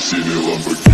Синие лампы